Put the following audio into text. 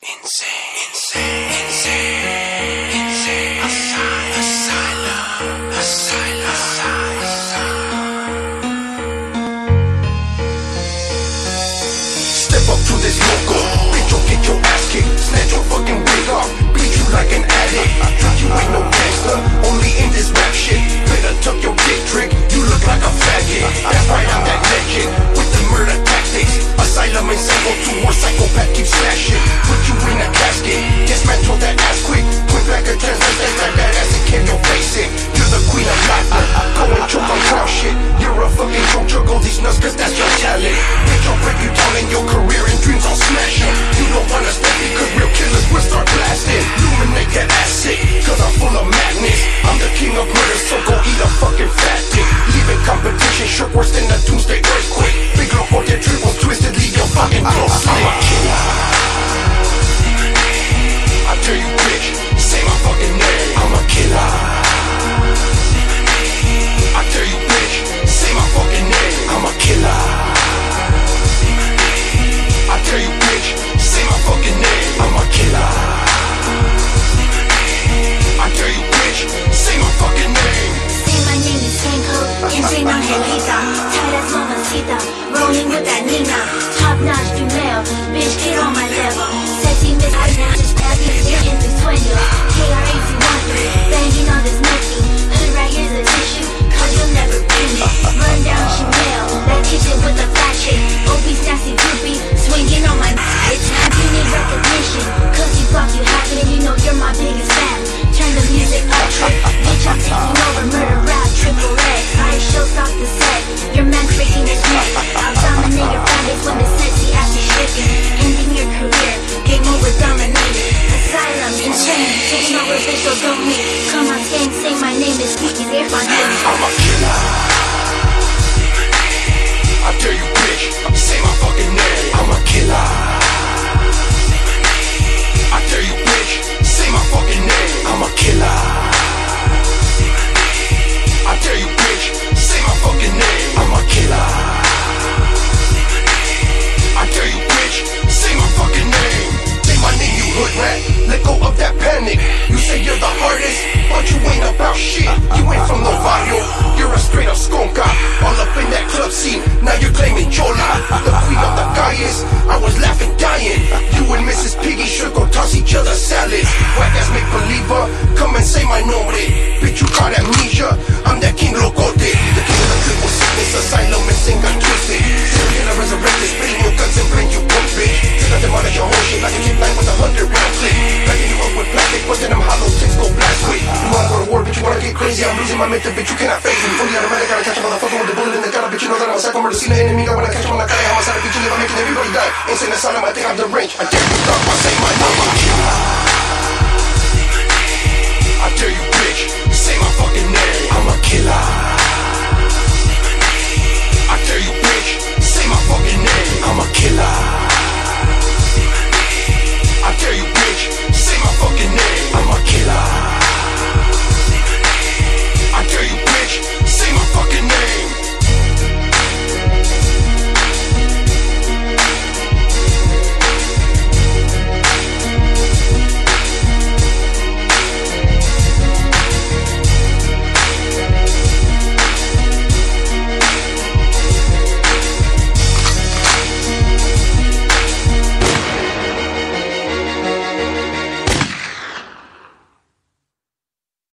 Insane. Insane. trip worse than a Tuesday earthquake. Big look on your trip twisted, leave your fucking girl Tight as mamacita, rolling with that Nina Top notch female, bitch get on my level. Sexy miss, I now just stab you, getting these sueños KR81, banging on this Nike Hood rag is a tissue, cause you'll never be me Run down Chanel, that kitchen with the fat chick Obese, nasty, groupie, swinging on my It's time you need recognition. Cause you fuck you happy. And you know you're my big Come on, can't say my name is Mickey if I'm name. chola, the queen of the calles. I was laughing, dying. You and Mrs. Piggy should go toss each other salads. Whack ass make believer, come and say my nombre. Bitch, you caught amnesia. you wanna get crazy. I'm losing my mental, bitch. You cannot phase me. Fully automatic, gotta catch a motherfucker with a bullet in the gutter, bitch. You know that I'm a psycho murder. See the enemy, now when I catch him on the guy, I'm a side bitch. You live, I'm making everybody die. Insane asylum, I think I'm deranged. I can't stop, I say my mind.